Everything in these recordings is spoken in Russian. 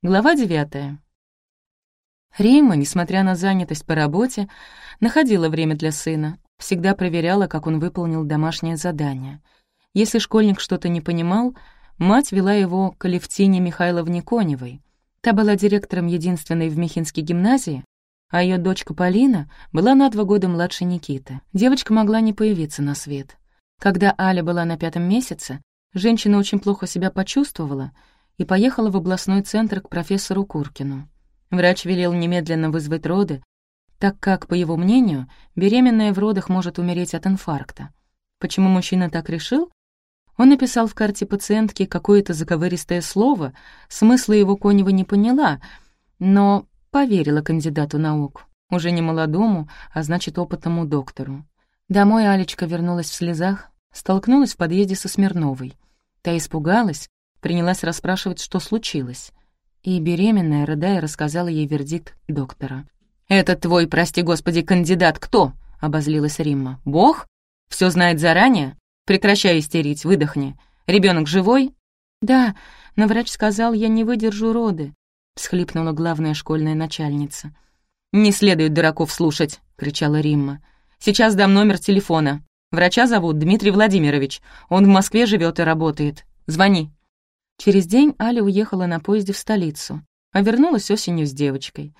Глава девятая. Рима, несмотря на занятость по работе, находила время для сына, всегда проверяла, как он выполнил домашнее задание. Если школьник что-то не понимал, мать вела его к Алевтине Михайловне Коневой. Та была директором единственной в Михинской гимназии, а ее дочка Полина была на два года младше Никиты. Девочка могла не появиться на свет. Когда Аля была на пятом месяце, женщина очень плохо себя почувствовала — и поехала в областной центр к профессору Куркину. Врач велел немедленно вызвать роды, так как, по его мнению, беременная в родах может умереть от инфаркта. Почему мужчина так решил? Он написал в карте пациентки какое-то заковыристое слово, смысла его Конева не поняла, но поверила кандидату наук, уже не молодому, а значит, опытному доктору. Домой Алечка вернулась в слезах, столкнулась в подъезде со Смирновой. Та испугалась, принялась расспрашивать, что случилось. И беременная, рыдая, рассказала ей вердикт доктора. «Это твой, прости господи, кандидат кто?» — обозлилась Римма. «Бог? Все знает заранее? Прекращай истерить, выдохни. Ребенок живой?» «Да, но врач сказал, я не выдержу роды», — всхлипнула главная школьная начальница. «Не следует дураков слушать», — кричала Римма. «Сейчас дам номер телефона. Врача зовут Дмитрий Владимирович. Он в Москве живет и работает. Звони». Через день Аля уехала на поезде в столицу, а вернулась осенью с девочкой.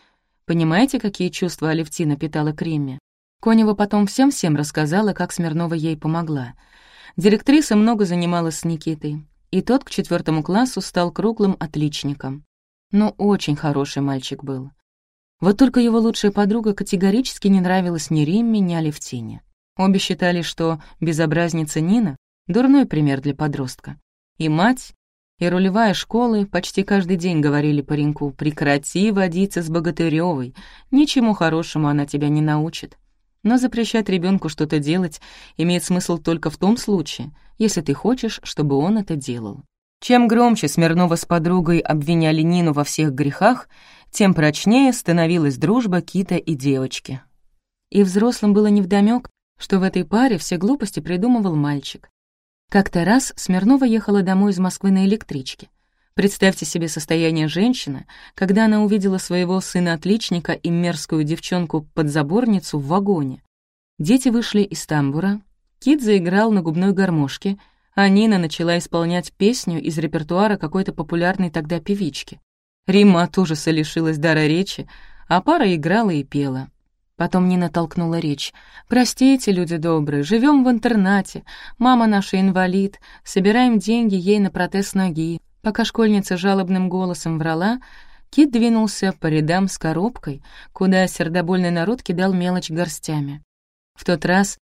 Понимаете, какие чувства Алевтина питала к Римме? Конева потом всем-всем рассказала, как Смирнова ей помогла. Директриса много занималась с Никитой, и тот к четвертому классу стал круглым отличником. Но очень хороший мальчик был. Вот только его лучшая подруга категорически не нравилась ни Римме, ни Алевтине. Обе считали, что безобразница Нина — дурной пример для подростка. И мать, и рулевая школы почти каждый день говорили пареньку «прекрати водиться с Богатырёвой, ничему хорошему она тебя не научит». Но запрещать ребенку что-то делать имеет смысл только в том случае, если ты хочешь, чтобы он это делал. Чем громче Смирнова с подругой обвиняли Нину во всех грехах, тем прочнее становилась дружба Кита и девочки. И взрослым было невдомёк, что в этой паре все глупости придумывал мальчик. Как-то раз Смирнова ехала домой из Москвы на электричке. Представьте себе состояние женщины, когда она увидела своего сына-отличника и мерзкую девчонку-подзаборницу в вагоне. Дети вышли из тамбура, Кит заиграл на губной гармошке, а Нина начала исполнять песню из репертуара какой-то популярной тогда певички. Римма от ужаса лишилась дара речи, а пара играла и пела. Потом Нина толкнула речь. «Простите, люди добрые, живем в интернате. Мама наша инвалид. Собираем деньги ей на протез ноги». Пока школьница жалобным голосом врала, Кит двинулся по рядам с коробкой, куда сердобольный народ кидал мелочь горстями. В тот раз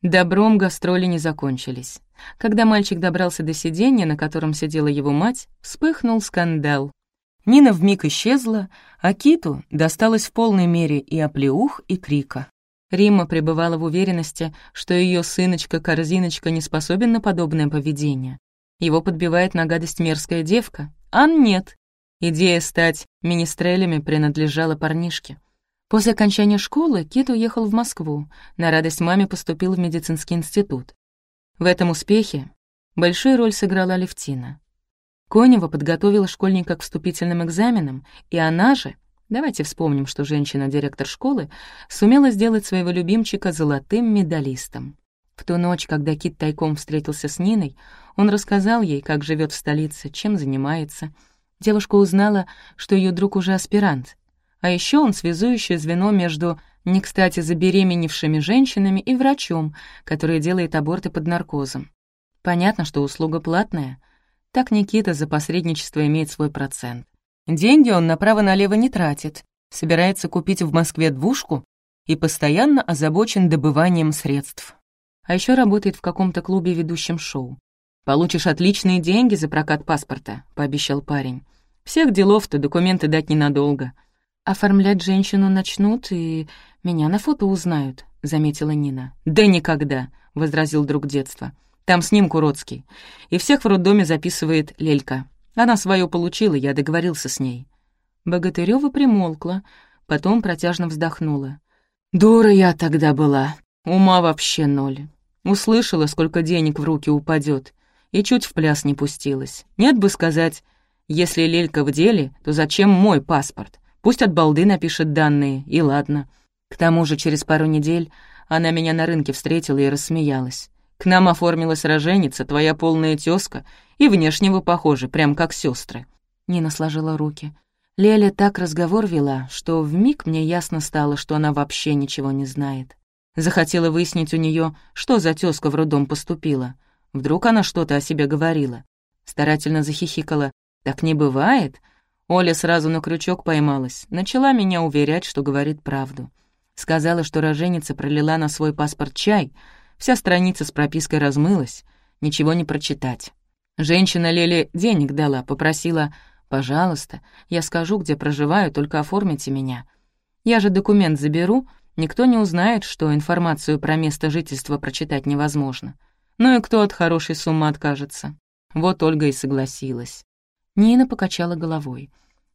добром гастроли не закончились. Когда мальчик добрался до сиденья, на котором сидела его мать, вспыхнул скандал. Нина вмиг исчезла, а Киту досталось в полной мере и оплеух, и крика. Римма пребывала в уверенности, что ее сыночка-корзиночка не способен на подобное поведение. Его подбивает на гадость мерзкая девка, а нет. Идея стать министрелями принадлежала парнишке. После окончания школы Кит уехал в Москву, на радость маме поступил в медицинский институт. В этом успехе большую роль сыграла Левтина. Конева подготовила школьника к вступительным экзаменам, и она же, давайте вспомним, что женщина-директор школы, сумела сделать своего любимчика золотым медалистом. В ту ночь, когда Кит тайком встретился с Ниной, он рассказал ей, как живет в столице, чем занимается. Девушка узнала, что ее друг уже аспирант. А еще он связующее звено между не кстати забеременевшими женщинами и врачом, который делает аборты под наркозом. Понятно, что услуга платная, так Никита за посредничество имеет свой процент. Деньги он направо-налево не тратит, собирается купить в Москве двушку и постоянно озабочен добыванием средств. А еще работает в каком-то клубе ведущем шоу. «Получишь отличные деньги за прокат паспорта», — пообещал парень. «Всех делов-то документы дать ненадолго». «Оформлять женщину начнут, и меня на фото узнают», — заметила Нина. «Да никогда», — возразил друг детства. Там с ним Куроцкий. И всех в роддоме записывает Лелька. Она свое получила, я договорился с ней». Богатырёва примолкла, потом протяжно вздохнула. «Дура я тогда была. Ума вообще ноль. Услышала, сколько денег в руки упадет, и чуть в пляс не пустилась. Нет бы сказать, Если Лелька в деле, то зачем мой паспорт? Пусть от балды напишет данные, и ладно. К тому же через пару недель она меня на рынке встретила и рассмеялась. К нам оформилась роженица, твоя полная тёзка, и внешнего похожа, прям как сестры. Нина сложила руки. Леля так разговор вела, что вмиг мне ясно стало, что она вообще ничего не знает. Захотела выяснить у нее, что за тёзка в роддом поступила. Вдруг она что-то о себе говорила. Старательно захихикала. «Так не бывает?» Оля сразу на крючок поймалась, начала меня уверять, что говорит правду. Сказала, что роженица пролила на свой паспорт чай, вся страница с пропиской размылась, ничего не прочитать. Женщина Леле денег дала, попросила «Пожалуйста, я скажу, где проживаю, только оформите меня. Я же документ заберу, никто не узнает, что информацию про место жительства прочитать невозможно. Ну и кто от хорошей суммы откажется?» Вот Ольга и согласилась. Нина покачала головой.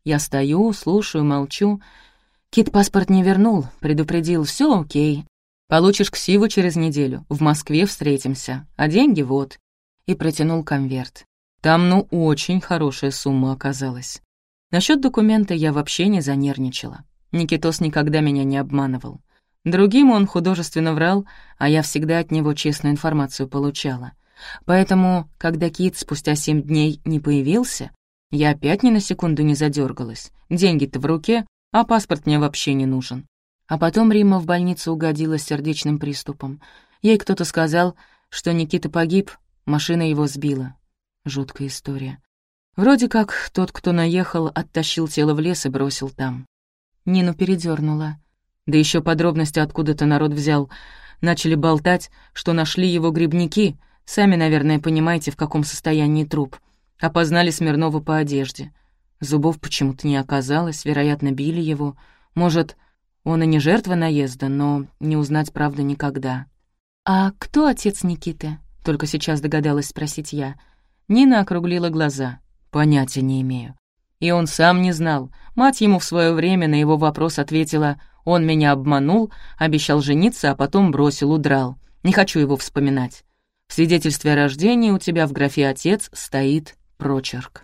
Я стою, слушаю, молчу, Кит паспорт не вернул, предупредил, все окей. Получишь ксиву через неделю, в Москве встретимся, а деньги вот. И протянул конверт. Там, ну, очень хорошая сумма оказалась. Насчет документа я вообще не занервничала. Никитос никогда меня не обманывал. Другим он художественно врал, а я всегда от него честную информацию получала. Поэтому, когда Кит спустя семь дней не появился, я опять ни на секунду не задергалась. Деньги-то в руке, а паспорт мне вообще не нужен. А потом Рима в больницу угодила с сердечным приступом. Ей кто-то сказал, что Никита погиб, машина его сбила. Жуткая история. Вроде как тот, кто наехал, оттащил тело в лес и бросил там. Нину передернула. Да еще подробности откуда-то народ взял. Начали болтать, что нашли его грибники. Сами, наверное, понимаете, в каком состоянии труп. Опознали Смирнова по одежде. Зубов почему-то не оказалось, вероятно, били его. Может, он и не жертва наезда, но не узнать правду никогда. «А кто отец Никиты?» — только сейчас догадалась спросить я. Нина округлила глаза. «Понятия не имею». И он сам не знал. Мать ему в свое время на его вопрос ответила, «Он меня обманул, обещал жениться, а потом бросил, удрал. Не хочу его вспоминать. В свидетельстве о рождении у тебя в графе «Отец» стоит прочерк».